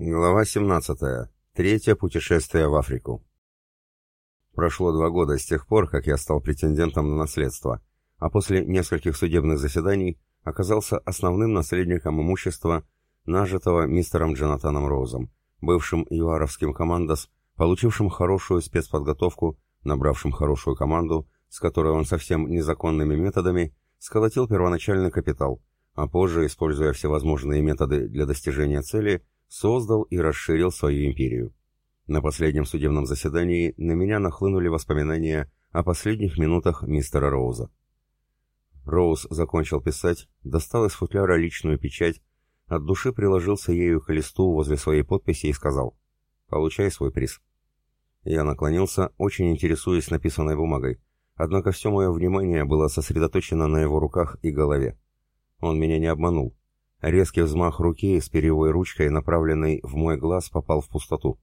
Глава 17. Третье путешествие в Африку. Прошло два года с тех пор, как я стал претендентом на наследство, а после нескольких судебных заседаний оказался основным наследником имущества, нажитого мистером Джонатаном Роузом, бывшим юаровским командос, получившим хорошую спецподготовку, набравшим хорошую команду, с которой он совсем незаконными методами сколотил первоначальный капитал, а позже, используя всевозможные методы для достижения цели, создал и расширил свою империю. На последнем судебном заседании на меня нахлынули воспоминания о последних минутах мистера Роуза. Роуз закончил писать, достал из футляра личную печать, от души приложился ею к листу возле своей подписи и сказал «Получай свой приз». Я наклонился, очень интересуясь написанной бумагой, однако все мое внимание было сосредоточено на его руках и голове. Он меня не обманул. Резкий взмах руки с перьевой ручкой, направленной в мой глаз, попал в пустоту.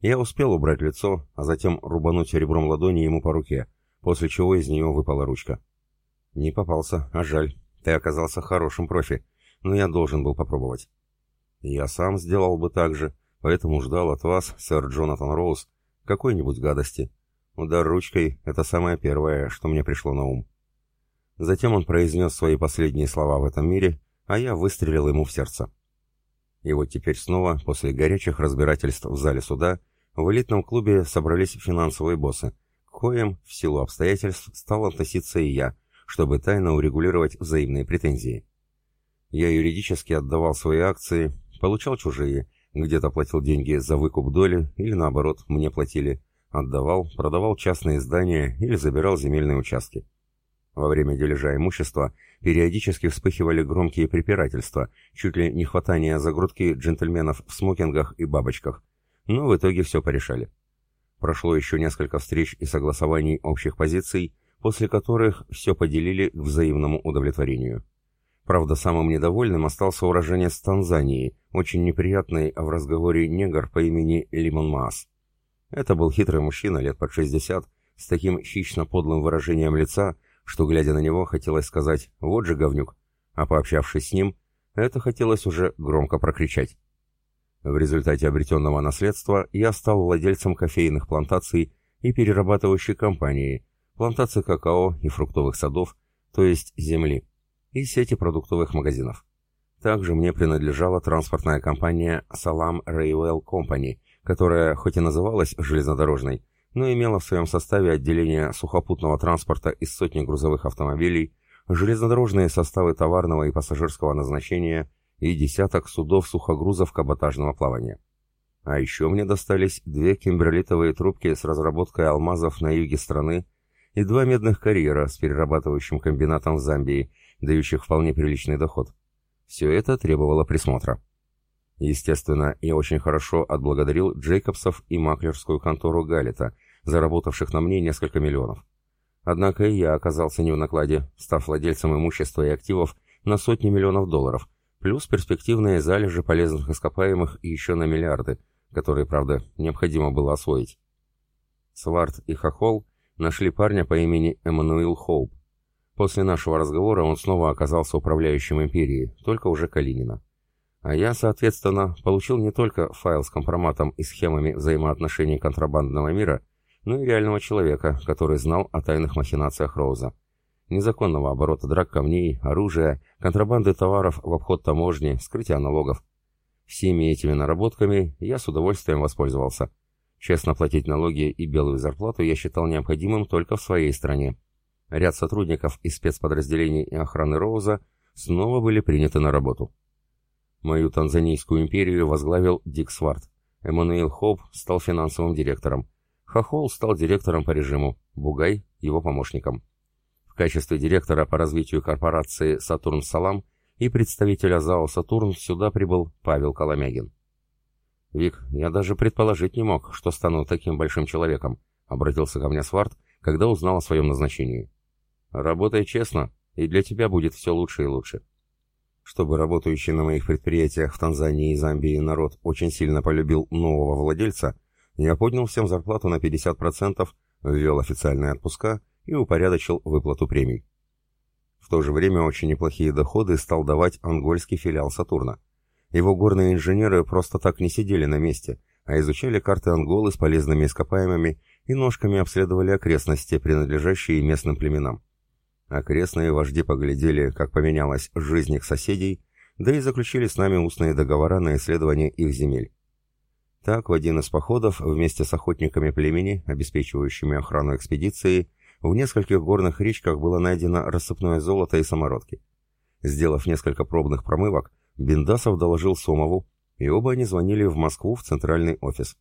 Я успел убрать лицо, а затем рубануть ребром ладони ему по руке, после чего из нее выпала ручка. Не попался, а жаль. Ты оказался хорошим профи, но я должен был попробовать. Я сам сделал бы так же, поэтому ждал от вас, сэр Джонатан Роуз, какой-нибудь гадости. Удар ручкой — это самое первое, что мне пришло на ум. Затем он произнес свои последние слова в этом мире а я выстрелил ему в сердце. И вот теперь снова, после горячих разбирательств в зале суда, в элитном клубе собрались финансовые боссы, к коим, в силу обстоятельств, стал относиться и я, чтобы тайно урегулировать взаимные претензии. Я юридически отдавал свои акции, получал чужие, где-то платил деньги за выкуп доли или наоборот, мне платили, отдавал, продавал частные здания или забирал земельные участки. Во время дележа имущества периодически вспыхивали громкие препирательства, чуть ли не хватание за грудки джентльменов в смокингах и бабочках. Но в итоге все порешали. Прошло еще несколько встреч и согласований общих позиций, после которых все поделили к взаимному удовлетворению. Правда, самым недовольным остался уроженец Танзании, очень неприятный в разговоре негр по имени Лимон Маас. Это был хитрый мужчина лет под 60, с таким хищно-подлым выражением лица, что, глядя на него, хотелось сказать «вот же говнюк», а пообщавшись с ним, это хотелось уже громко прокричать. В результате обретенного наследства я стал владельцем кофейных плантаций и перерабатывающей компании, плантаций какао и фруктовых садов, то есть земли, и сети продуктовых магазинов. Также мне принадлежала транспортная компания Salam Railway Company, которая хоть и называлась железнодорожной, но имела в своем составе отделение сухопутного транспорта из сотни грузовых автомобилей, железнодорожные составы товарного и пассажирского назначения и десяток судов сухогрузов каботажного плавания. А еще мне достались две кимберлитовые трубки с разработкой алмазов на юге страны и два медных карьера с перерабатывающим комбинатом в Замбии, дающих вполне приличный доход. Все это требовало присмотра. Естественно, я очень хорошо отблагодарил Джейкобсов и маклерскую контору Галлета, заработавших на мне несколько миллионов. Однако и я оказался не в накладе, став владельцем имущества и активов на сотни миллионов долларов, плюс перспективные залежи полезных ископаемых и еще на миллиарды, которые, правда, необходимо было освоить. Сварт и Хохол нашли парня по имени Эммануил Хоуп. После нашего разговора он снова оказался управляющим империей, только уже Калинина. А я, соответственно, получил не только файл с компроматом и схемами взаимоотношений контрабандного мира, но и реального человека, который знал о тайных махинациях Роуза. Незаконного оборота драк камней, оружия, контрабанды товаров в обход таможни, скрытия налогов. Всеми этими наработками я с удовольствием воспользовался. Честно платить налоги и белую зарплату я считал необходимым только в своей стране. Ряд сотрудников из спецподразделений и охраны Роуза снова были приняты на работу. Мою Танзанийскую империю возглавил Дик Сварт. Эммануил Хоуп стал финансовым директором. Хохол стал директором по режиму, Бугай – его помощником. В качестве директора по развитию корпорации «Сатурн Салам» и представителя ЗАО «Сатурн» сюда прибыл Павел Коломягин. «Вик, я даже предположить не мог, что стану таким большим человеком», — обратился ко мне Сварт, когда узнал о своем назначении. «Работай честно, и для тебя будет все лучше и лучше». Чтобы работающий на моих предприятиях в Танзании и Замбии народ очень сильно полюбил нового владельца, я поднял всем зарплату на 50%, ввел официальные отпуска и упорядочил выплату премий. В то же время очень неплохие доходы стал давать ангольский филиал «Сатурна». Его горные инженеры просто так не сидели на месте, а изучали карты Анголы с полезными ископаемыми и ножками обследовали окрестности, принадлежащие местным племенам. Окрестные вожди поглядели, как поменялась жизнь их соседей, да и заключили с нами устные договора на исследование их земель. Так, в один из походов, вместе с охотниками племени, обеспечивающими охрану экспедиции, в нескольких горных речках было найдено рассыпное золото и самородки. Сделав несколько пробных промывок, Биндасов доложил Сомову, и оба они звонили в Москву в центральный офис.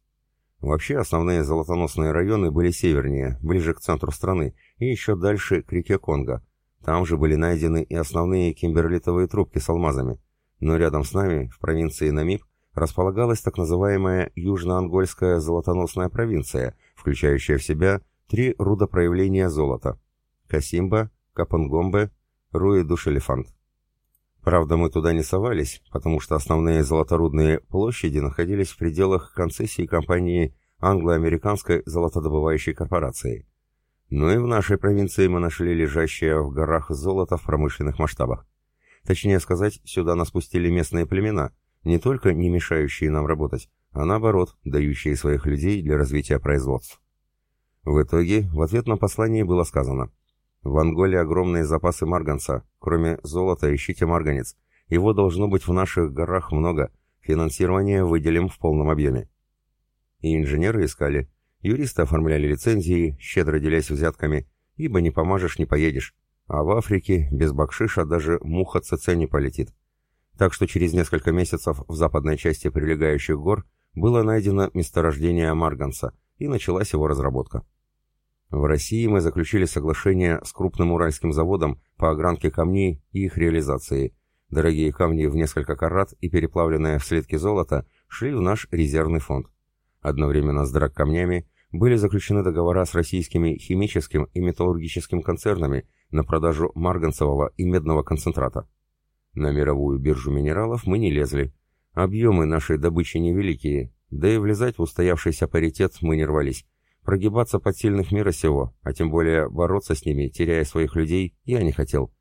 Вообще, основные золотоносные районы были севернее, ближе к центру страны, и еще дальше к реке Конго. Там же были найдены и основные кимберлитовые трубки с алмазами. Но рядом с нами, в провинции Намиб, располагалась так называемая Южно-Ангольская золотоносная провинция, включающая в себя три рудопроявления золота – Касимба, Капангомбе, Руи-Душ-Элефант. Правда, мы туда не совались, потому что основные золоторудные площади находились в пределах концессии компании англо-американской золотодобывающей корпорации. Но и в нашей провинции мы нашли лежащее в горах золото в промышленных масштабах. Точнее сказать, сюда нас пустили местные племена – не только не мешающие нам работать, а наоборот, дающие своих людей для развития производств. В итоге, в ответном послании было сказано «В Анголе огромные запасы марганца, кроме золота ищите марганец, его должно быть в наших горах много, финансирование выделим в полном объеме». И инженеры искали, юристы оформляли лицензии, щедро делясь взятками, ибо не помажешь, не поедешь, а в Африке без бакшиша даже муха ЦЦ не полетит так что через несколько месяцев в западной части прилегающих гор было найдено месторождение марганца и началась его разработка. В России мы заключили соглашение с крупным уральским заводом по огранке камней и их реализации. Дорогие камни в несколько карат и переплавленное в слитки золота шли в наш резервный фонд. Одновременно с драгкамнями были заключены договора с российскими химическим и металлургическим концернами на продажу марганцевого и медного концентрата. На мировую биржу минералов мы не лезли. Объемы нашей добычи невеликие, да и влезать в устоявшийся паритет мы не рвались. Прогибаться под сильных мира сего, а тем более бороться с ними, теряя своих людей, я не хотел.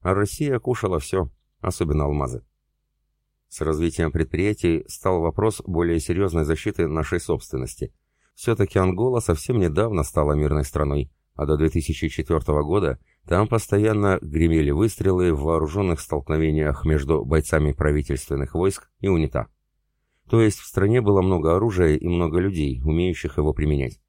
А Россия кушала все, особенно алмазы. С развитием предприятий стал вопрос более серьезной защиты нашей собственности. Все-таки Ангола совсем недавно стала мирной страной, а до 2004 года там постоянно гремели выстрелы в вооруженных столкновениях между бойцами правительственных войск и УНИТА. То есть в стране было много оружия и много людей, умеющих его применять.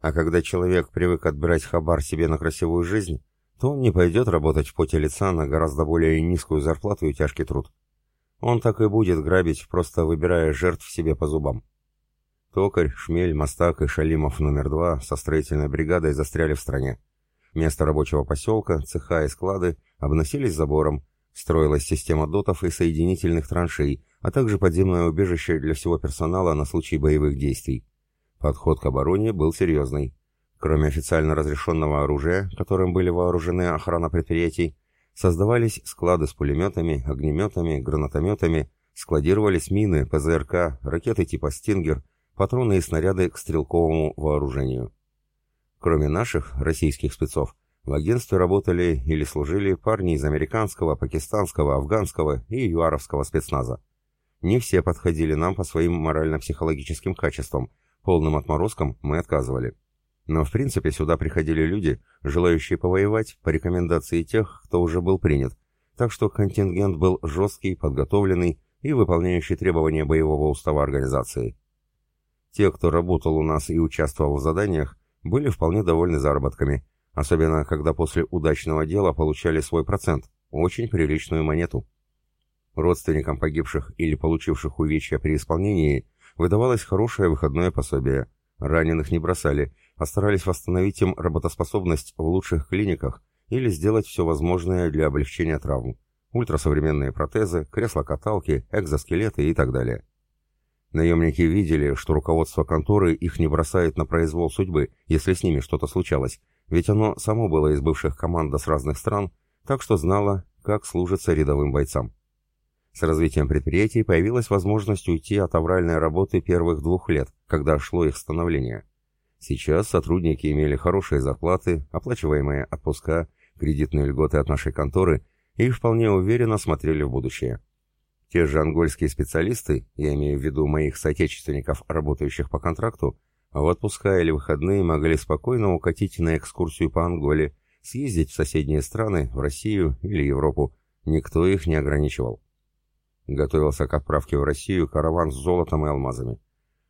А когда человек привык отбирать хабар себе на красивую жизнь, то он не пойдет работать в поте лица на гораздо более низкую зарплату и тяжкий труд. Он так и будет грабить, просто выбирая жертв себе по зубам. Токарь, Шмель, Мастак и Шалимов номер два со строительной бригадой застряли в стране. Место рабочего поселка, цеха и склады обносились забором, строилась система дотов и соединительных траншей, а также подземное убежище для всего персонала на случай боевых действий. Подход к обороне был серьезный. Кроме официально разрешенного оружия, которым были вооружены охрана предприятий, создавались склады с пулеметами, огнеметами, гранатометами, складировались мины, ПЗРК, ракеты типа «Стингер», патроны и снаряды к стрелковому вооружению. Кроме наших, российских спецов, в агентстве работали или служили парни из американского, пакистанского, афганского и юаровского спецназа. Не все подходили нам по своим морально-психологическим качествам, полным отморозкам мы отказывали. Но в принципе сюда приходили люди, желающие повоевать по рекомендации тех, кто уже был принят, так что контингент был жесткий, подготовленный и выполняющий требования боевого устава организации. Те, кто работал у нас и участвовал в заданиях, были вполне довольны заработками, особенно когда после удачного дела получали свой процент, очень приличную монету. Родственникам погибших или получивших увечья при исполнении выдавалось хорошее выходное пособие. Раненых не бросали, а старались восстановить им работоспособность в лучших клиниках или сделать все возможное для облегчения травм. Ультрасовременные протезы, кресла-каталки, экзоскелеты и так далее. Наемники видели, что руководство конторы их не бросает на произвол судьбы, если с ними что-то случалось, ведь оно само было из бывших команд с разных стран, так что знало, как служится рядовым бойцам. С развитием предприятий появилась возможность уйти от авральной работы первых двух лет, когда шло их становление. Сейчас сотрудники имели хорошие зарплаты, оплачиваемые отпуска, кредитные льготы от нашей конторы и вполне уверенно смотрели в будущее. Те же ангольские специалисты, я имею в виду моих соотечественников, работающих по контракту, в отпуска или выходные могли спокойно укатить на экскурсию по Анголе, съездить в соседние страны, в Россию или Европу. Никто их не ограничивал. Готовился к отправке в Россию караван с золотом и алмазами.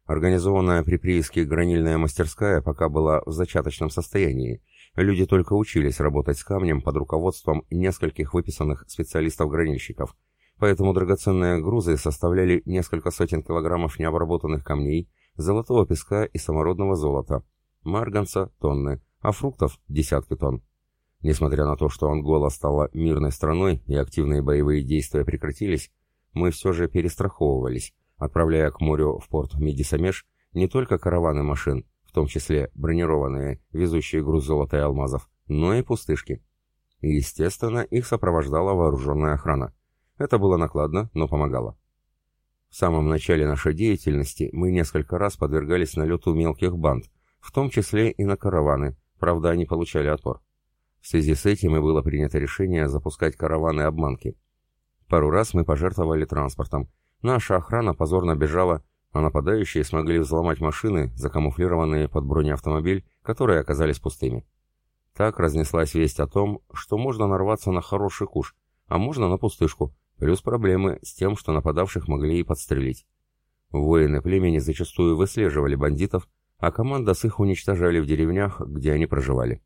Организованная при прииске гранильная мастерская пока была в зачаточном состоянии. Люди только учились работать с камнем под руководством нескольких выписанных специалистов-гранильщиков, поэтому драгоценные грузы составляли несколько сотен килограммов необработанных камней, золотого песка и самородного золота, марганца – тонны, а фруктов – десятки тонн. Несмотря на то, что Ангола стала мирной страной и активные боевые действия прекратились, мы все же перестраховывались, отправляя к морю в порт Медисамеш не только караваны машин, в том числе бронированные, везущие груз золота и алмазов, но и пустышки. Естественно, их сопровождала вооруженная охрана. Это было накладно, но помогало. В самом начале нашей деятельности мы несколько раз подвергались налету мелких банд, в том числе и на караваны, правда, они получали отпор. В связи с этим и было принято решение запускать караваны-обманки. Пару раз мы пожертвовали транспортом, Наша охрана позорно бежала, а нападающие смогли взломать машины, закамуфлированные под бронеавтомобиль, которые оказались пустыми. Так разнеслась весть о том, что можно нарваться на хороший куш, а можно на пустышку, плюс проблемы с тем, что нападавших могли и подстрелить. Воины племени зачастую выслеживали бандитов, а команда с их уничтожали в деревнях, где они проживали.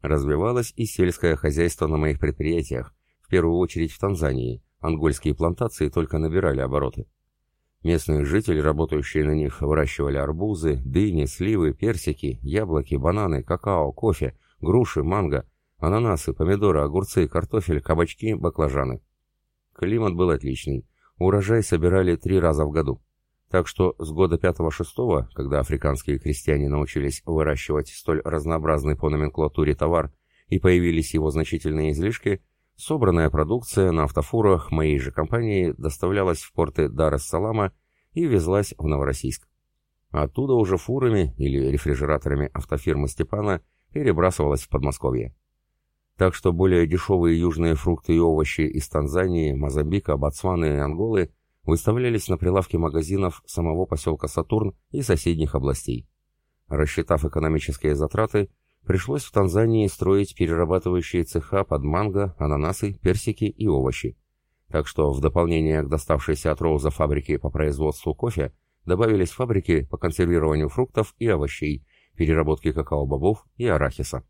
Развивалось и сельское хозяйство на моих предприятиях, в первую очередь в Танзании, Ангольские плантации только набирали обороты. Местные жители, работающие на них, выращивали арбузы, дыни, сливы, персики, яблоки, бананы, какао, кофе, груши, манго, ананасы, помидоры, огурцы, картофель, кабачки, баклажаны. Климат был отличный. Урожай собирали три раза в году. Так что с года 5-6, когда африканские крестьяне научились выращивать столь разнообразный по номенклатуре товар и появились его значительные излишки, Собранная продукция на автофурах моей же компании доставлялась в порты Дар-эс-Салама и везлась в Новороссийск. Оттуда уже фурами или рефрижераторами автофирмы Степана перебрасывалась в Подмосковье. Так что более дешевые южные фрукты и овощи из Танзании, Мозамбика, Ботсваны и Анголы выставлялись на прилавке магазинов самого поселка Сатурн и соседних областей. Рассчитав экономические затраты, пришлось в Танзании строить перерабатывающие цеха под манго, ананасы, персики и овощи. Так что в дополнение к доставшейся от Роуза фабрике по производству кофе добавились фабрики по консервированию фруктов и овощей, переработке какао-бобов и арахиса.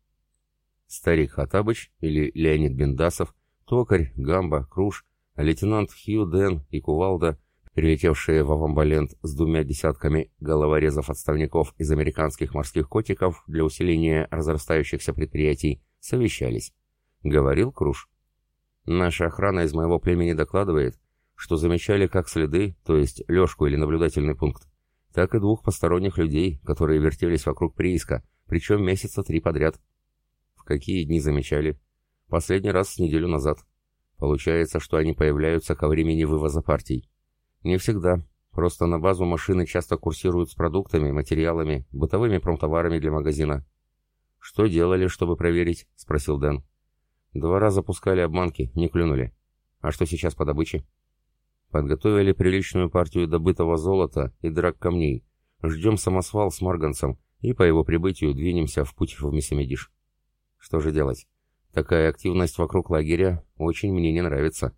Старик Хатабыч или Леонид Бендасов, токарь, гамба, круш, лейтенант Хью Дэн и Кувалда прилетевшие в Авамбалент с двумя десятками головорезов-отставников из американских морских котиков для усиления разрастающихся предприятий, совещались. Говорил Круш. Наша охрана из моего племени докладывает, что замечали как следы, то есть лёжку или наблюдательный пункт, так и двух посторонних людей, которые вертелись вокруг прииска, причем месяца три подряд. Какие дни замечали? Последний раз с неделю назад. Получается, что они появляются ко времени вывоза партий. Не всегда. Просто на базу машины часто курсируют с продуктами, материалами, бытовыми промтоварами для магазина. «Что делали, чтобы проверить?» — спросил Дэн. «Два раза пускали обманки, не клюнули. А что сейчас по добыче?» «Подготовили приличную партию добытого золота и драк камней. Ждем самосвал с марганцем и по его прибытию двинемся в путь в Мессимедиш. Что же делать? Такая активность вокруг лагеря очень мне не нравится».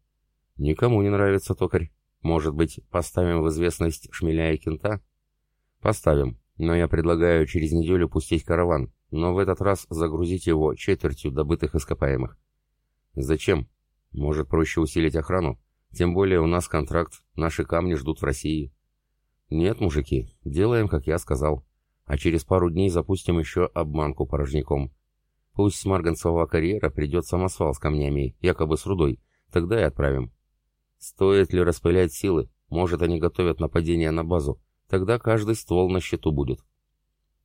«Никому не нравится, токарь. Может быть, поставим в известность Шмеля и Кента? Поставим, но я предлагаю через неделю пустить караван, но в этот раз загрузить его четвертью добытых ископаемых. Зачем? Может, проще усилить охрану? Тем более у нас контракт, наши камни ждут в России. Нет, мужики, делаем, как я сказал. А через пару дней запустим еще обманку порожняком. Пусть с марганцевого карьера придет самосвал с камнями, якобы с рудой, тогда и отправим. Стоит ли распылять силы? Может, они готовят нападение на базу. Тогда каждый ствол на счету будет.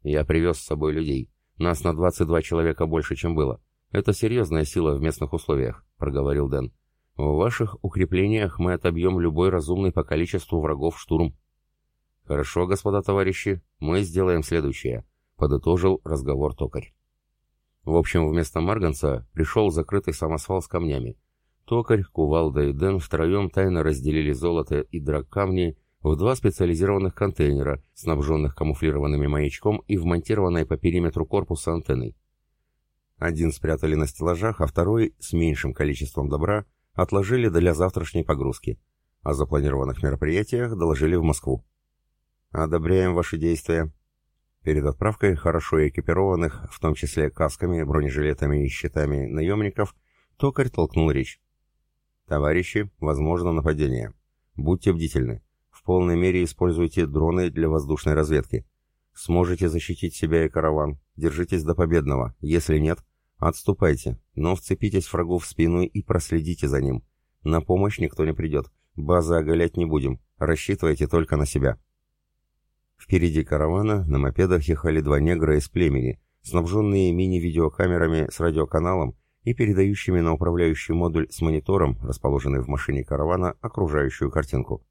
Я привез с собой людей. Нас на 22 человека больше, чем было. Это серьезная сила в местных условиях, проговорил Дэн. В ваших укреплениях мы отобьем любой разумный по количеству врагов штурм. Хорошо, господа товарищи, мы сделаем следующее, подытожил разговор токарь. В общем, вместо Марганца пришел закрытый самосвал с камнями, Токарь, Кувалда и Дэн втроем тайно разделили золото и драгкамни в два специализированных контейнера, снабженных камуфлированными маячком и вмонтированной по периметру корпуса антенной. Один спрятали на стеллажах, а второй, с меньшим количеством добра, отложили для завтрашней погрузки. О запланированных мероприятиях доложили в Москву. «Одобряем ваши действия». Перед отправкой хорошо экипированных, в том числе касками, бронежилетами и щитами наемников, токарь толкнул речь. «Товарищи, возможно нападение. Будьте бдительны. В полной мере используйте дроны для воздушной разведки. Сможете защитить себя и караван. Держитесь до победного. Если нет, отступайте, но вцепитесь врагу в спину и проследите за ним. На помощь никто не придет. Базы оголять не будем. Рассчитывайте только на себя. Впереди каравана на мопедах ехали два негра из племени, снабженные мини-видеокамерами с радиоканалом и передающими на управляющий модуль с монитором, расположенный в машине каравана, окружающую картинку.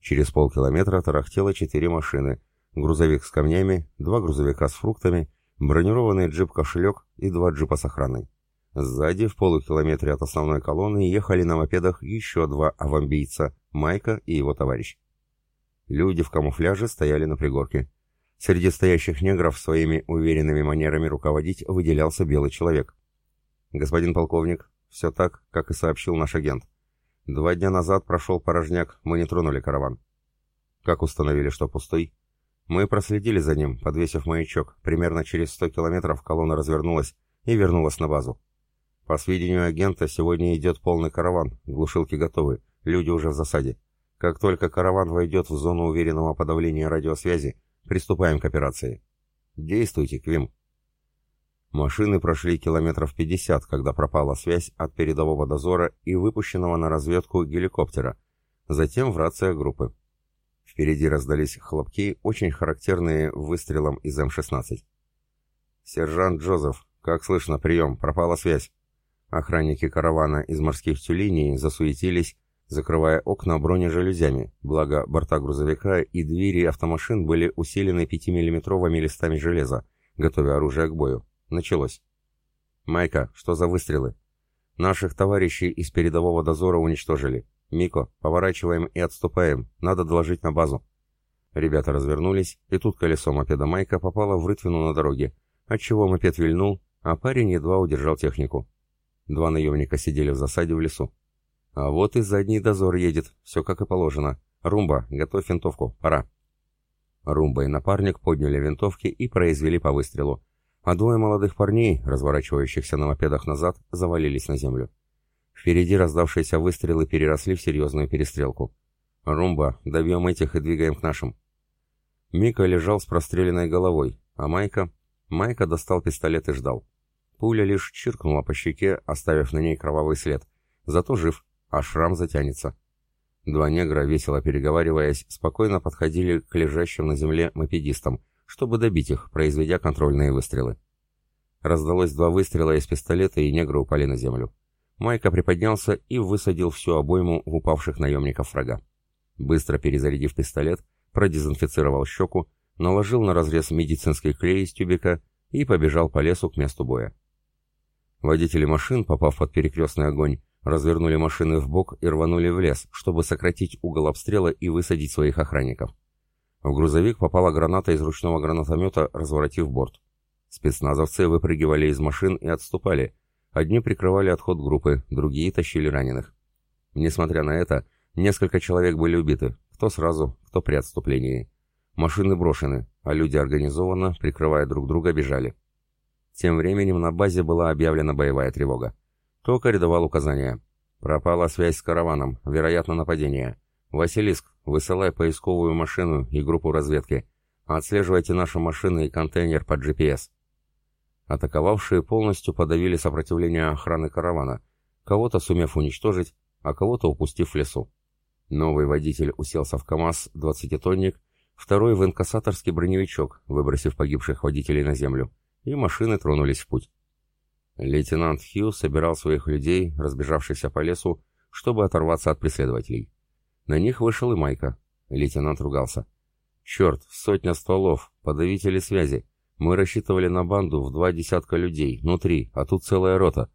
Через полкилометра тарахтело четыре машины, грузовик с камнями, два грузовика с фруктами, бронированный джип-кошелек и два джипа с охраной. Сзади, в полукилометре от основной колонны, ехали на мопедах еще два авамбийца, Майка и его товарищ. Люди в камуфляже стояли на пригорке. Среди стоящих негров своими уверенными манерами руководить выделялся белый человек. «Господин полковник, все так, как и сообщил наш агент. Два дня назад прошел порожняк, мы не тронули караван. Как установили, что пустой? Мы проследили за ним, подвесив маячок. Примерно через 100 километров колонна развернулась и вернулась на базу. По сведению агента, сегодня идет полный караван, глушилки готовы, люди уже в засаде. Как только караван войдет в зону уверенного подавления радиосвязи, приступаем к операции. Действуйте, Квим. Машины прошли километров 50, когда пропала связь от передового дозора и выпущенного на разведку геликоптера, затем в рация группы. Впереди раздались хлопки, очень характерные выстрелом из М-16. «Сержант Джозеф, как слышно, прием, пропала связь». Охранники каравана из морских тюленей засуетились, закрывая окна бронежалюзями, благо борта грузовика и двери автомашин были усилены 5-миллиметровыми листами железа, готовя оружие к бою. Началось. «Майка, что за выстрелы?» «Наших товарищей из передового дозора уничтожили. Мико, поворачиваем и отступаем. Надо доложить на базу». Ребята развернулись, и тут колесо мопеда Майка попало в рытвину на дороге, отчего мопед вильнул, а парень едва удержал технику. Два наемника сидели в засаде в лесу. А вот и задний дозор едет, все как и положено. Румба, готовь винтовку, пора. Румба и напарник подняли винтовки и произвели по выстрелу а двое молодых парней, разворачивающихся на мопедах назад, завалились на землю. Впереди раздавшиеся выстрелы переросли в серьезную перестрелку. «Румба, добьем этих и двигаем к нашим». Мика лежал с простреленной головой, а Майка... Майка достал пистолет и ждал. Пуля лишь чиркнула по щеке, оставив на ней кровавый след. Зато жив, а шрам затянется. Два негра, весело переговариваясь, спокойно подходили к лежащим на земле мопедистам, чтобы добить их, произведя контрольные выстрелы. Раздалось два выстрела из пистолета, и негры упали на землю. Майка приподнялся и высадил всю обойму в упавших наемников врага. Быстро перезарядив пистолет, продезинфицировал щеку, наложил на разрез медицинский клей из тюбика и побежал по лесу к месту боя. Водители машин, попав под перекрестный огонь, развернули машины в бок и рванули в лес, чтобы сократить угол обстрела и высадить своих охранников. В грузовик попала граната из ручного гранатомета, разворотив борт. Спецназовцы выпрыгивали из машин и отступали. Одни прикрывали отход группы, другие тащили раненых. Несмотря на это, несколько человек были убиты, кто сразу, кто при отступлении. Машины брошены, а люди организованно, прикрывая друг друга, бежали. Тем временем на базе была объявлена боевая тревога. Токарь давал указания. Пропала связь с караваном, вероятно нападение. «Василиск, высылай поисковую машину и группу разведки. Отслеживайте наши машины и контейнер под GPS». Атаковавшие полностью подавили сопротивление охраны каравана, кого-то сумев уничтожить, а кого-то упустив в лесу. Новый водитель уселся в КАМАЗ-20-тонник, второй в инкассаторский броневичок, выбросив погибших водителей на землю, и машины тронулись в путь. Лейтенант Хью собирал своих людей, разбежавшихся по лесу, чтобы оторваться от преследователей. На них вышел и Майка. Лейтенант ругался. «Черт, сотня стволов, подавители связи. Мы рассчитывали на банду в два десятка людей, внутри, а тут целая рота.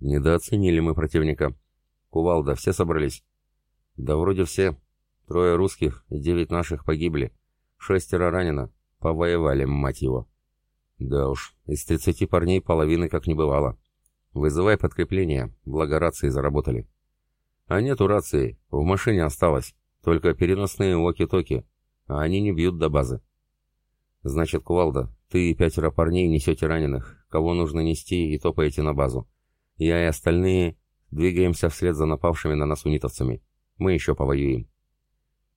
Недооценили мы противника. Кувалда, все собрались?» «Да вроде все. Трое русских и девять наших погибли. Шестеро ранено. Повоевали, мать его». «Да уж, из тридцати парней половины как не бывало. Вызывай подкрепление, благо рации заработали». «А нету рации, в машине осталось. Только переносные уоки-токи, а они не бьют до базы». «Значит, Кувалда, ты и пятеро парней несете раненых, кого нужно нести, и топаете на базу. Я и остальные двигаемся вслед за напавшими на нас унитовцами. Мы еще повоюем.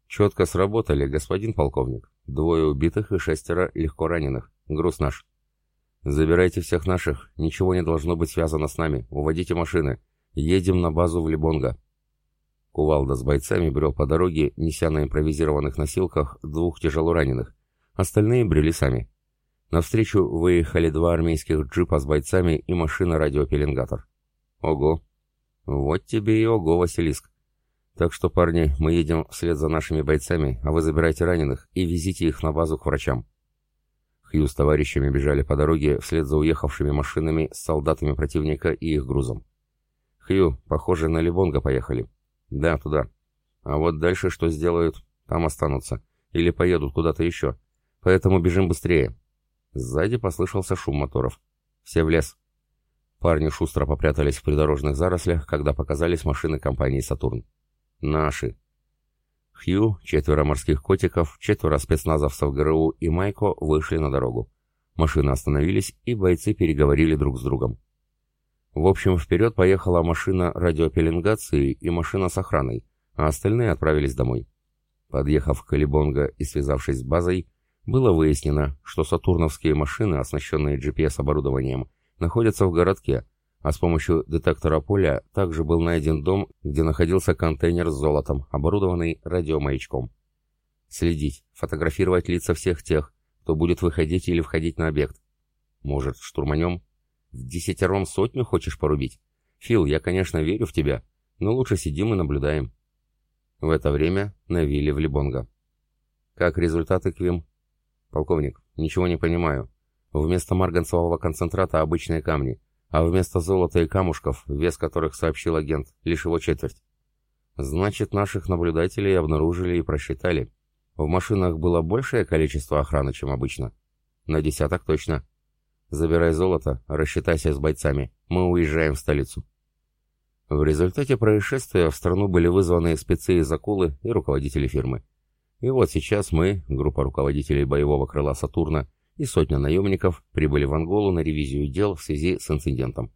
Четко сработали, господин полковник. Двое убитых и шестеро легко раненых. Груз наш. Забирайте всех наших, ничего не должно быть связано с нами. Уводите машины. Едем на базу в Либонго. Кувалда с бойцами брел по дороге, неся на импровизированных носилках двух тяжело раненых. Остальные брели сами. Навстречу выехали два армейских джипа с бойцами и машина-радиопеленгатор. Ого! Вот тебе и ого, Василиск. Так что, парни, мы едем вслед за нашими бойцами, а вы забирайте раненых и везите их на базу к врачам. Хью с товарищами бежали по дороге вслед за уехавшими машинами с солдатами противника и их грузом. Хью, похоже, на Ливонго поехали. Да, туда. А вот дальше что сделают? Там останутся. Или поедут куда-то еще. Поэтому бежим быстрее. Сзади послышался шум моторов. Все в лес. Парни шустро попрятались в придорожных зарослях, когда показались машины компании «Сатурн». Наши. Хью, четверо морских котиков, четверо спецназовцев ГРУ и Майко вышли на дорогу. Машины остановились, и бойцы переговорили друг с другом. В общем, вперед поехала машина радиопеленгации и машина с охраной, а остальные отправились домой. Подъехав к Калибонго и связавшись с базой, было выяснено, что сатурновские машины, оснащенные GPS-оборудованием, находятся в городке, а с помощью детектора поля также был найден дом, где находился контейнер с золотом, оборудованный радиомаячком. Следить, фотографировать лица всех тех, кто будет выходить или входить на объект. Может, штурманем? В десятером сотню хочешь порубить? Фил, я, конечно, верю в тебя, но лучше сидим и наблюдаем. В это время на вилле в Либонго. Как результаты, Квим? Полковник, ничего не понимаю. Вместо марганцевого концентрата обычные камни, а вместо золота и камушков, вес которых сообщил агент, лишь его четверть. Значит, наших наблюдателей обнаружили и просчитали. В машинах было большее количество охраны, чем обычно. На десяток точно. Забирай золото, рассчитайся с бойцами. Мы уезжаем в столицу. В результате происшествия в страну были вызваны спецы из Акулы и руководители фирмы. И вот сейчас мы, группа руководителей боевого крыла «Сатурна», и сотня наемников прибыли в Анголу на ревизию дел в связи с инцидентом.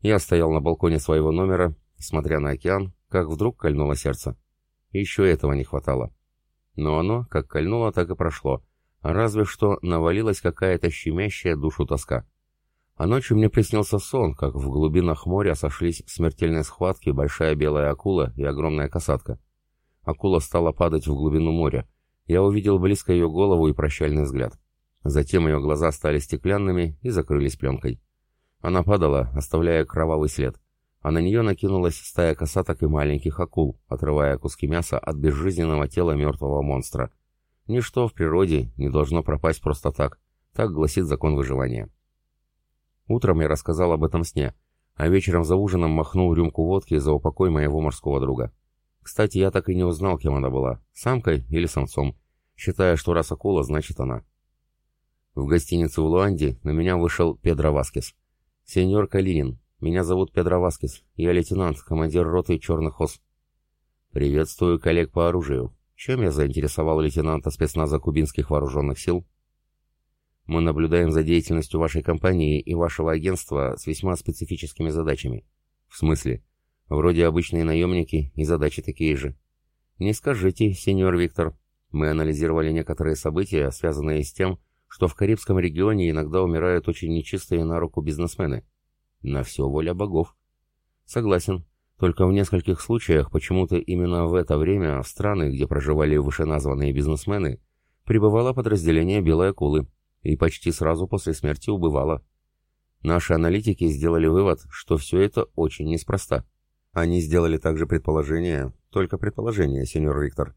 Я стоял на балконе своего номера, смотря на океан, как вдруг кольнуло сердце. Еще этого не хватало. Но оно, как кольнуло, так и прошло. Разве что навалилась какая-то щемящая душу тоска. А ночью мне приснился сон, как в глубинах моря сошлись в смертельной схватке большая белая акула и огромная касатка. Акула стала падать в глубину моря. Я увидел близко ее голову и прощальный взгляд. Затем ее глаза стали стеклянными и закрылись пленкой. Она падала, оставляя кровавый след, а на нее накинулась стая косаток и маленьких акул, отрывая куски мяса от безжизненного тела мертвого монстра. Ничто в природе не должно пропасть просто так. Так гласит закон выживания. Утром я рассказал об этом сне, а вечером за ужином махнул рюмку водки за упокой моего морского друга. Кстати, я так и не узнал, кем она была, самкой или самцом, считая, что раз акула, значит она. В гостинице в Луанде на меня вышел Педро Васкес. «Сеньор Калинин, меня зовут Педро Васкес. Я лейтенант, командир роты «Черных ос». «Приветствую коллег по оружию. Чем я заинтересовал лейтенанта спецназа кубинских вооруженных сил?» «Мы наблюдаем за деятельностью вашей компании и вашего агентства с весьма специфическими задачами». «В смысле?» «Вроде обычные наемники, и задачи такие же». «Не скажите, сеньор Виктор. Мы анализировали некоторые события, связанные с тем, что в Карибском регионе иногда умирают очень нечистые на руку бизнесмены. На все воля богов. Согласен. Только в нескольких случаях почему-то именно в это время в страны, где проживали вышеназванные бизнесмены, прибывало подразделение «Белой акулы» и почти сразу после смерти убывало. Наши аналитики сделали вывод, что все это очень неспроста. Они сделали также предположение, только предположение, сеньор Виктор,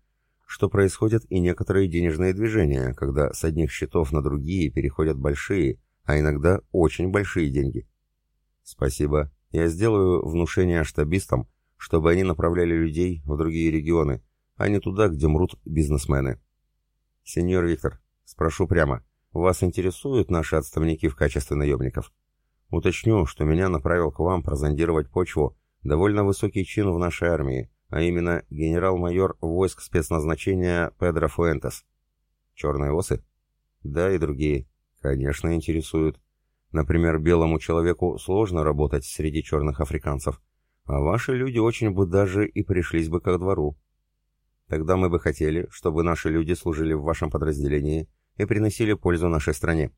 что происходят и некоторые денежные движения, когда с одних счетов на другие переходят большие, а иногда очень большие деньги. Спасибо. Я сделаю внушение штабистам, чтобы они направляли людей в другие регионы, а не туда, где мрут бизнесмены. Сеньор Виктор, спрошу прямо, вас интересуют наши отставники в качестве наемников? Уточню, что меня направил к вам прозондировать почву довольно высокий чин в нашей армии, а именно генерал-майор войск спецназначения Педро Фуэнтес. Черные осы? Да, и другие. Конечно, интересуют. Например, белому человеку сложно работать среди черных африканцев, а ваши люди очень бы даже и пришлись бы ко двору. Тогда мы бы хотели, чтобы наши люди служили в вашем подразделении и приносили пользу нашей стране.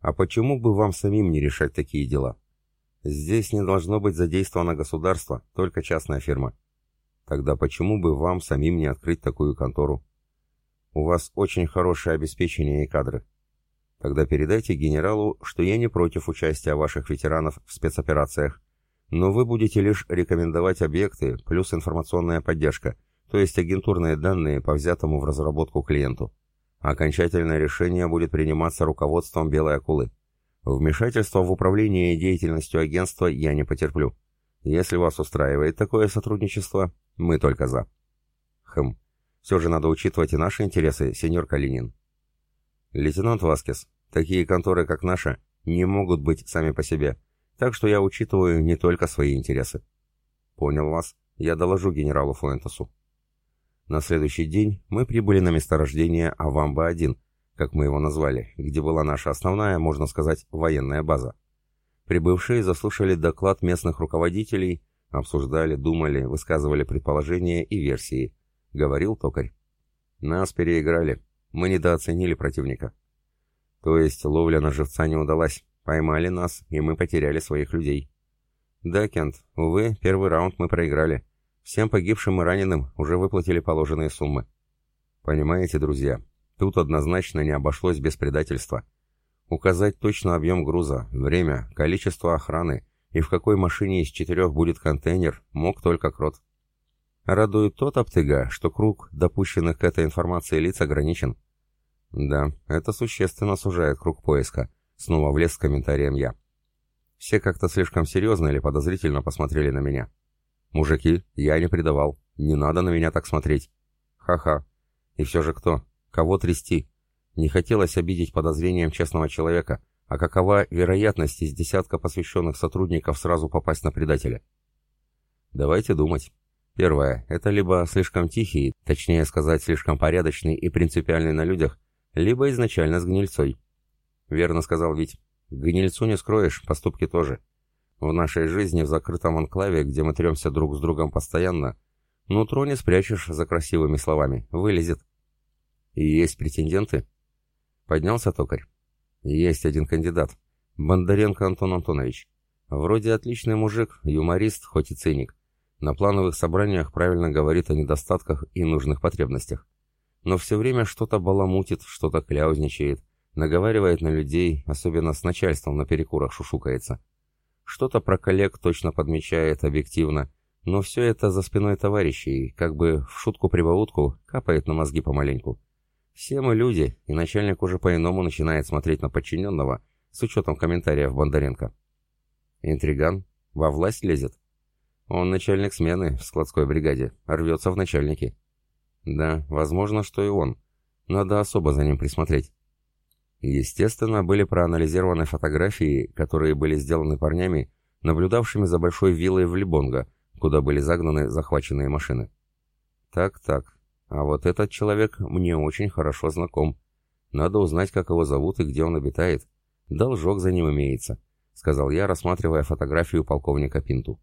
А почему бы вам самим не решать такие дела? Здесь не должно быть задействовано государство, только частная фирма. Тогда почему бы вам самим не открыть такую контору? У вас очень хорошее обеспечение и кадры. Тогда передайте генералу, что я не против участия ваших ветеранов в спецоперациях, но вы будете лишь рекомендовать объекты плюс информационная поддержка, то есть агентурные данные по взятому в разработку клиенту. Окончательное решение будет приниматься руководством «Белой акулы». Вмешательство в управление деятельностью агентства я не потерплю. Если вас устраивает такое сотрудничество, мы только за. Хм. Все же надо учитывать и наши интересы, сеньор Калинин. Лейтенант Васкес, такие конторы, как наша, не могут быть сами по себе, так что я учитываю не только свои интересы. Понял вас. Я доложу генералу Фуэнтесу. На следующий день мы прибыли на месторождение Авамба-1, как мы его назвали, где была наша основная, можно сказать, военная база. Прибывшие заслушали доклад местных руководителей, обсуждали, думали, высказывали предположения и версии, говорил токарь. Нас переиграли, мы недооценили противника. То есть ловля на живца не удалась, поймали нас, и мы потеряли своих людей. Да, Кент, увы, первый раунд мы проиграли. Всем погибшим и раненым уже выплатили положенные суммы. Понимаете, друзья, тут однозначно не обошлось без предательства. Указать точно объем груза, время, количество охраны и в какой машине из четырех будет контейнер мог только Крот. Радует тот обтыга, что круг допущенных к этой информации лиц ограничен. Да, это существенно сужает круг поиска. Снова влез с комментарием я. Все как-то слишком серьезно или подозрительно посмотрели на меня. «Мужики, я не предавал. Не надо на меня так смотреть». «Ха-ха. И все же кто? Кого трясти?» Не хотелось обидеть подозрением честного человека, а какова вероятность из десятка посвященных сотрудников сразу попасть на предателя? Давайте думать. Первое. Это либо слишком тихий, точнее сказать, слишком порядочный и принципиальный на людях, либо изначально с гнильцой. Верно сказал Вить. Гнильцу не скроешь, поступки тоже. В нашей жизни в закрытом анклаве, где мы тремся друг с другом постоянно, нутро не спрячешь за красивыми словами, вылезет. И есть претенденты? Поднялся токарь. Есть один кандидат. Бондаренко Антон Антонович. Вроде отличный мужик, юморист, хоть и циник. На плановых собраниях правильно говорит о недостатках и нужных потребностях. Но все время что-то баламутит, что-то кляузничает, наговаривает на людей, особенно с начальством на перекурах шушукается. Что-то про коллег точно подмечает объективно, но все это за спиной товарищей, как бы в шутку-прибаутку, капает на мозги помаленьку. Все мы люди, и начальник уже по-иному начинает смотреть на подчиненного, с учетом комментариев Бондаренко. Интриган? Во власть лезет? Он начальник смены в складской бригаде, рвется в начальники. Да, возможно, что и он. Надо особо за ним присмотреть. Естественно, были проанализированы фотографии, которые были сделаны парнями, наблюдавшими за большой виллой в Либонго, куда были загнаны захваченные машины. Так-так, а вот этот человек мне очень хорошо знаком. Надо узнать, как его зовут и где он обитает. Должок за ним имеется, сказал я, рассматривая фотографию полковника Пинту.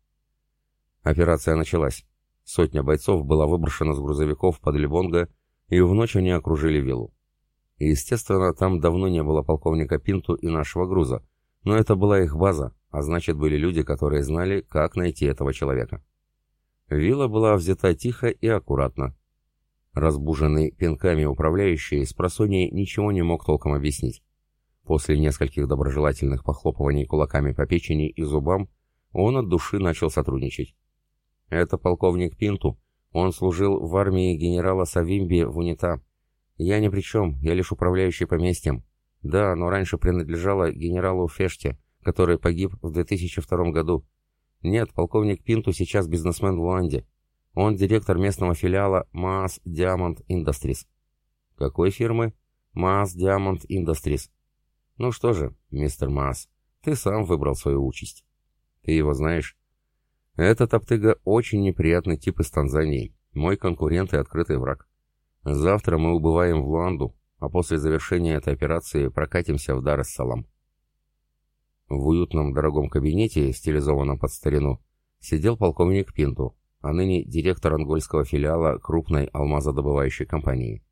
Операция началась. Сотня бойцов была выброшена с грузовиков под Либонго, и в ночь они окружили виллу. И, естественно, там давно не было полковника Пинту и нашего груза, но это была их база, а значит были люди, которые знали, как найти этого человека. Вилла была взята тихо и аккуратно. Разбуженный пинками управляющий с просонья ничего не мог толком объяснить. После нескольких доброжелательных похлопываний кулаками по печени и зубам, он от души начал сотрудничать. «Это полковник Пинту. Он служил в армии генерала Савимби в Унита. Я ни при чем, я лишь управляющий поместьем. Да, но раньше принадлежало генералу Феште, который погиб в 2002 году. Нет, полковник Пинту сейчас бизнесмен в Луанде. Он директор местного филиала Maas Diamond Industries. Какой фирмы? Maas Diamond Industries. Ну что же, мистер Maas, ты сам выбрал свою участь. Ты его знаешь? Этот Аптыга очень неприятный тип из Танзании, мой конкурент и открытый враг. Завтра мы убываем в Луанду, а после завершения этой операции прокатимся в Дар-эс-Салам. В уютном дорогом кабинете, стилизованном под старину, сидел полковник Пинту, а ныне директор ангольского филиала крупной алмазодобывающей компании.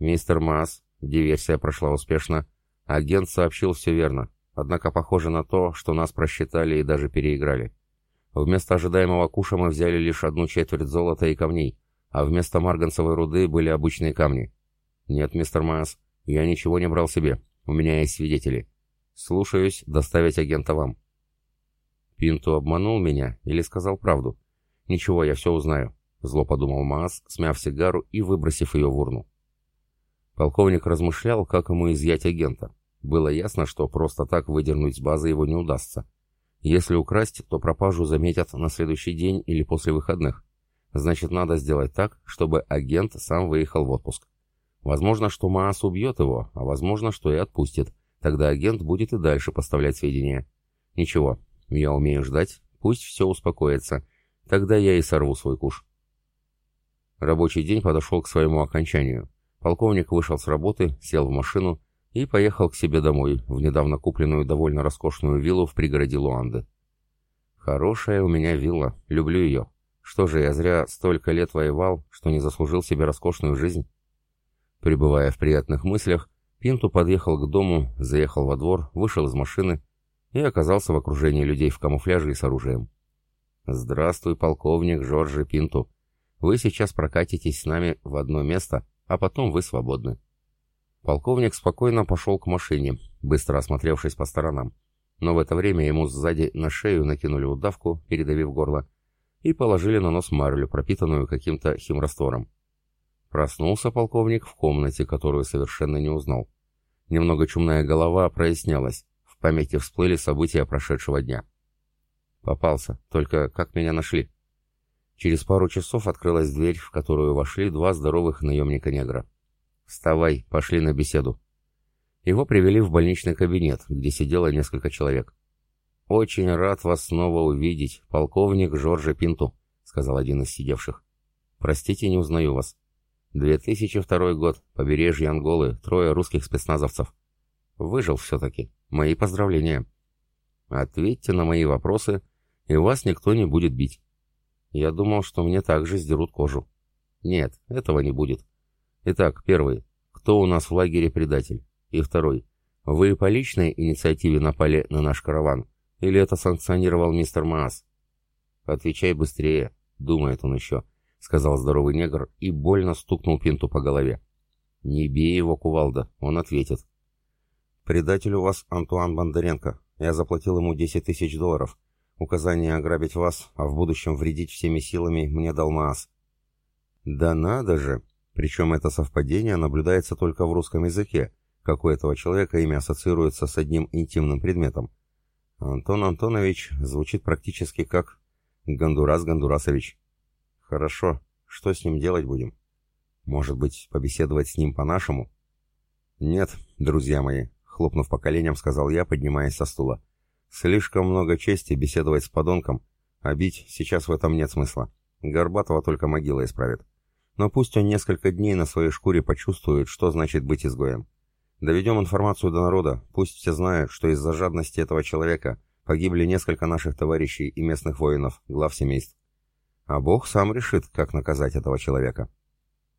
«Мистер Маас, диверсия прошла успешно. Агент сообщил все верно, однако похоже на то, что нас просчитали и даже переиграли. Вместо ожидаемого куша мы взяли лишь одну четверть золота и камней, а вместо марганцевой руды были обычные камни. Нет, мистер Маас, я ничего не брал себе, у меня есть свидетели». «Слушаюсь, доставить агента вам». Пинту обманул меня или сказал правду? «Ничего, я все узнаю», — зло подумал Маас, смяв сигару и выбросив ее в урну. Полковник размышлял, как ему изъять агента. Было ясно, что просто так выдернуть с базы его не удастся. Если украсть, то пропажу заметят на следующий день или после выходных. Значит, надо сделать так, чтобы агент сам выехал в отпуск. Возможно, что Маас убьет его, а возможно, что и отпустит, Тогда агент будет и дальше поставлять сведения. Ничего, я умею ждать, пусть все успокоится. Тогда я и сорву свой куш. Рабочий день подошел к своему окончанию. Полковник вышел с работы, сел в машину и поехал к себе домой, в недавно купленную довольно роскошную виллу в пригороде Луанды. Хорошая у меня вилла, люблю ее. Что же, я зря столько лет воевал, что не заслужил себе роскошную жизнь? Пребывая в приятных мыслях, Пинту подъехал к дому, заехал во двор, вышел из машины и оказался в окружении людей в камуфляже и с оружием. «Здравствуй, полковник Жоржи Пинту. Вы сейчас прокатитесь с нами в одно место, а потом вы свободны». Полковник спокойно пошел к машине, быстро осмотревшись по сторонам. Но в это время ему сзади на шею накинули удавку, передавив горло, и положили на нос марлю, пропитанную каким-то химраствором. Проснулся полковник в комнате, которую совершенно не узнал. Немного чумная голова прояснялась. В памяти всплыли события прошедшего дня. Попался. Только как меня нашли? Через пару часов открылась дверь, в которую вошли два здоровых наемника-негра. «Вставай, пошли на беседу». Его привели в больничный кабинет, где сидело несколько человек. «Очень рад вас снова увидеть, полковник Жорже Пинту», — сказал один из сидевших. «Простите, не узнаю вас». 2002 год, побережье Анголы, трое русских спецназовцев. Выжил все-таки. Мои поздравления. Ответьте на мои вопросы, и вас никто не будет бить. Я думал, что мне также сдерут кожу. Нет, этого не будет. Итак, первый. Кто у нас в лагере предатель? И второй. Вы по личной инициативе напали на наш караван? Или это санкционировал мистер Маас? Отвечай быстрее, думает он еще. — сказал здоровый негр и больно стукнул Пинту по голове. «Не бей его, кувалда, он ответит». «Предатель у вас Антуан Бондаренко. Я заплатил ему 10 тысяч долларов. Указание ограбить вас, а в будущем вредить всеми силами мне дал Маас». «Да надо же! Причем это совпадение наблюдается только в русском языке, как у этого человека имя ассоциируется с одним интимным предметом. Антон Антонович звучит практически как Гондурас Гондурасович. Хорошо. Что с ним делать будем? Может быть, побеседовать с ним по-нашему? Нет, друзья мои, хлопнув по коленям, сказал я, поднимаясь со стула. Слишком много чести беседовать с подонком, а бить сейчас в этом нет смысла. Горбатого только могила исправит. Но пусть он несколько дней на своей шкуре почувствует, что значит быть изгоем. Доведем информацию до народа, пусть все знают, что из-за жадности этого человека погибли несколько наших товарищей и местных воинов, глав семейств. А Бог сам решит, как наказать этого человека.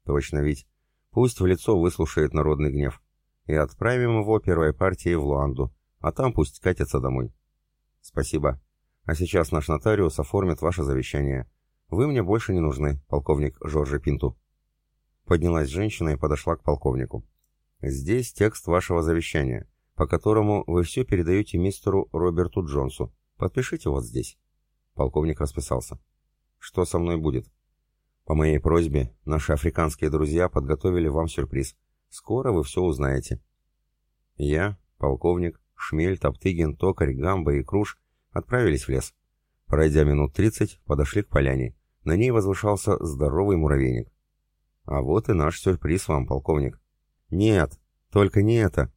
Точно ведь. Пусть в лицо выслушает народный гнев. И отправим его первой партией в Луанду, а там пусть катится домой. Спасибо. А сейчас наш нотариус оформит ваше завещание. Вы мне больше не нужны, полковник Жоржи Пинту. Поднялась женщина и подошла к полковнику. Здесь текст вашего завещания, по которому вы все передаете мистеру Роберту Джонсу. Подпишите вот здесь. Полковник расписался. Что со мной будет? По моей просьбе, наши африканские друзья подготовили вам сюрприз. Скоро вы все узнаете. Я, полковник, Шмель, Топтыгин, Токарь, Гамба и Круш отправились в лес. Пройдя минут тридцать, подошли к поляне. На ней возвышался здоровый муравейник. А вот и наш сюрприз вам, полковник. Нет, только не это.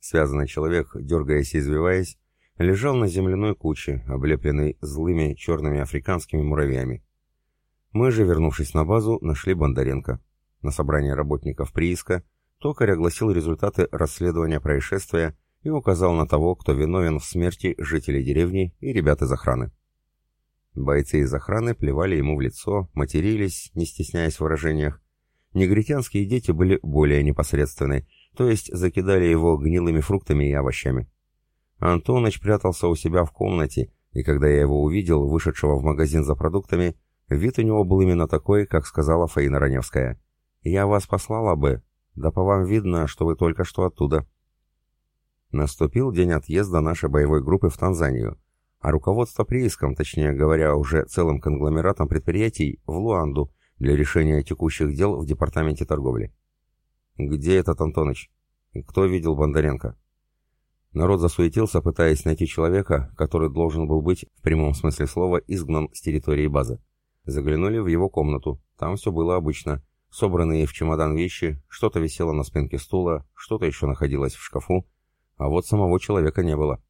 Связанный человек, дергаясь и извиваясь, лежал на земляной куче, облепленной злыми черными африканскими муравьями. Мы же, вернувшись на базу, нашли Бондаренко. На собрании работников прииска токарь огласил результаты расследования происшествия и указал на того, кто виновен в смерти жителей деревни и ребят из охраны. Бойцы из охраны плевали ему в лицо, матерились, не стесняясь в выражениях. Негритянские дети были более непосредственны, то есть закидали его гнилыми фруктами и овощами. Антоныч прятался у себя в комнате, и когда я его увидел, вышедшего в магазин за продуктами, вид у него был именно такой, как сказала Фаина Раневская. «Я вас послала бы, да по вам видно, что вы только что оттуда». Наступил день отъезда нашей боевой группы в Танзанию, а руководство прииском, точнее говоря, уже целым конгломератом предприятий, в Луанду для решения текущих дел в департаменте торговли. «Где этот Антоныч? Кто видел Бондаренко?» Народ засуетился, пытаясь найти человека, который должен был быть, в прямом смысле слова, изгнан с территории базы. Заглянули в его комнату. Там все было обычно. Собранные в чемодан вещи, что-то висело на спинке стула, что-то еще находилось в шкафу, а вот самого человека не было.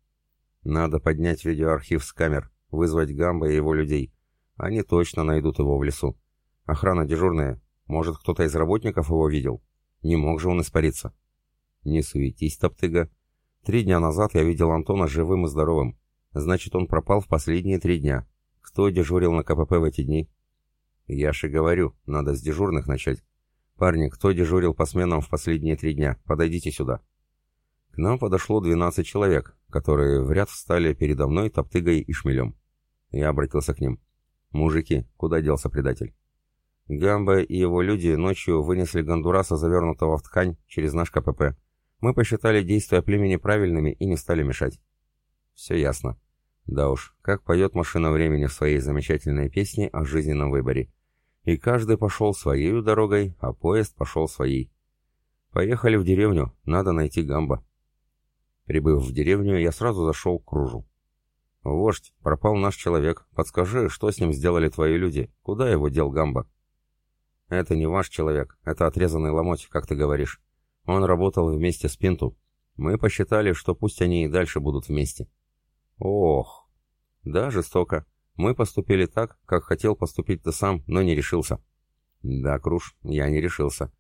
Надо поднять видеоархив с камер, вызвать Гамба и его людей. Они точно найдут его в лесу. Охрана дежурная. Может, кто-то из работников его видел? Не мог же он испариться. Не суетись, топтыга. Три дня назад я видел Антона живым и здоровым. Значит, он пропал в последние три дня. Кто дежурил на КПП в эти дни? Я же говорю, надо с дежурных начать. Парни, кто дежурил по сменам в последние три дня? Подойдите сюда. К нам подошло 12 человек, которые в ряд встали передо мной, топтыгой и шмелем. Я обратился к ним. «Мужики, куда делся предатель?» Гамбо и его люди ночью вынесли Гондураса, завернутого в ткань, через наш КПП. Мы посчитали действия племени правильными и не стали мешать. Все ясно. Да уж, как поет машина времени в своей замечательной песне о жизненном выборе. И каждый пошел своей дорогой, а поезд пошел своей. Поехали в деревню, надо найти Гамбо. Прибыв в деревню, я сразу зашел к кружу. «Вождь, пропал наш человек. Подскажи, что с ним сделали твои люди? Куда его дел Гамба?» «Это не ваш человек. Это отрезанный ломоть, как ты говоришь. Он работал вместе с Пинту. Мы посчитали, что пусть они и дальше будут вместе». «Ох!» «Да, жестоко. Мы поступили так, как хотел поступить ты сам, но не решился». «Да, Круш, я не решился.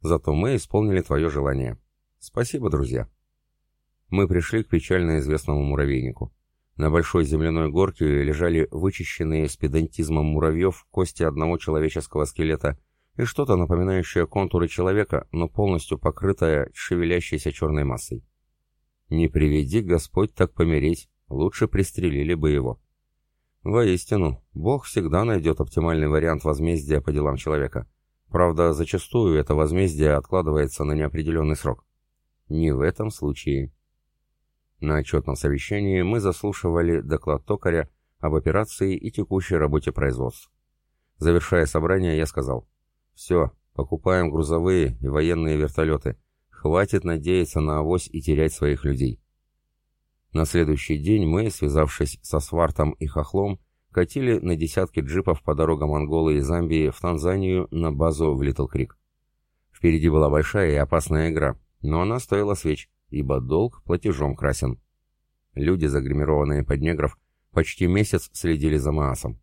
Зато мы исполнили твое желание. Спасибо, друзья» мы пришли к печально известному муравейнику. На большой земляной горке лежали вычищенные с педантизмом муравьев кости одного человеческого скелета и что-то напоминающее контуры человека, но полностью покрытое шевелящейся черной массой. Не приведи Господь так помереть, лучше пристрелили бы его. Воистину, Бог всегда найдет оптимальный вариант возмездия по делам человека. Правда, зачастую это возмездие откладывается на неопределенный срок. Не в этом случае. На отчетном совещании мы заслушивали доклад токаря об операции и текущей работе производств. Завершая собрание, я сказал, «Все, покупаем грузовые и военные вертолеты. Хватит надеяться на авось и терять своих людей». На следующий день мы, связавшись со Свартом и Хохлом, катили на десятки джипов по дорогам Анголы и Замбии в Танзанию на базу в Литл Крик. Впереди была большая и опасная игра, но она стоила свеч ибо долг платежом красен. Люди, загримированные под негров, почти месяц следили за Маасом.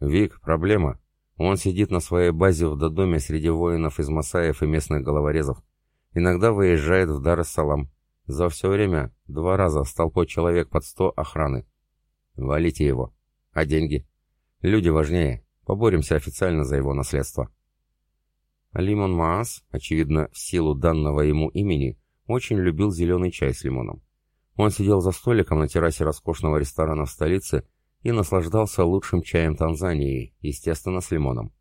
Вик, проблема. Он сидит на своей базе в Додоме среди воинов из Масаев и местных головорезов. Иногда выезжает в Дар-эс-Салам. За все время два раза с толпой человек под сто охраны. Валите его. А деньги? Люди важнее. Поборемся официально за его наследство. Лимон Маас, очевидно, в силу данного ему имени, очень любил зеленый чай с лимоном. Он сидел за столиком на террасе роскошного ресторана в столице и наслаждался лучшим чаем Танзании, естественно, с лимоном.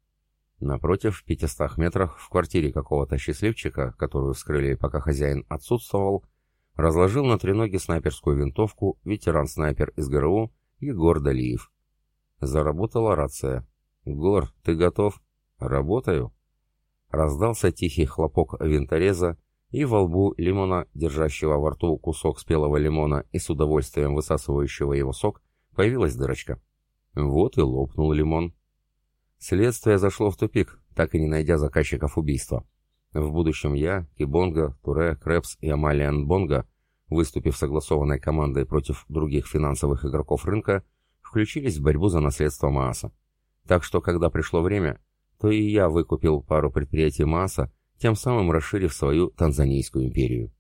Напротив, в 500 метрах, в квартире какого-то счастливчика, которую вскрыли, пока хозяин отсутствовал, разложил на треноге снайперскую винтовку ветеран-снайпер из ГРУ Егор Далиев. Заработала рация. «Гор, ты готов?» «Работаю». Раздался тихий хлопок винтореза, и во лбу лимона, держащего во рту кусок спелого лимона и с удовольствием высасывающего его сок, появилась дырочка. Вот и лопнул лимон. Следствие зашло в тупик, так и не найдя заказчиков убийства. В будущем я, Кибонга, Туре, Крепс и Амалиан Бонга, выступив согласованной командой против других финансовых игроков рынка, включились в борьбу за наследство Мааса. Так что, когда пришло время, то и я выкупил пару предприятий Мааса, тем самым расширив свою Танзанийскую империю.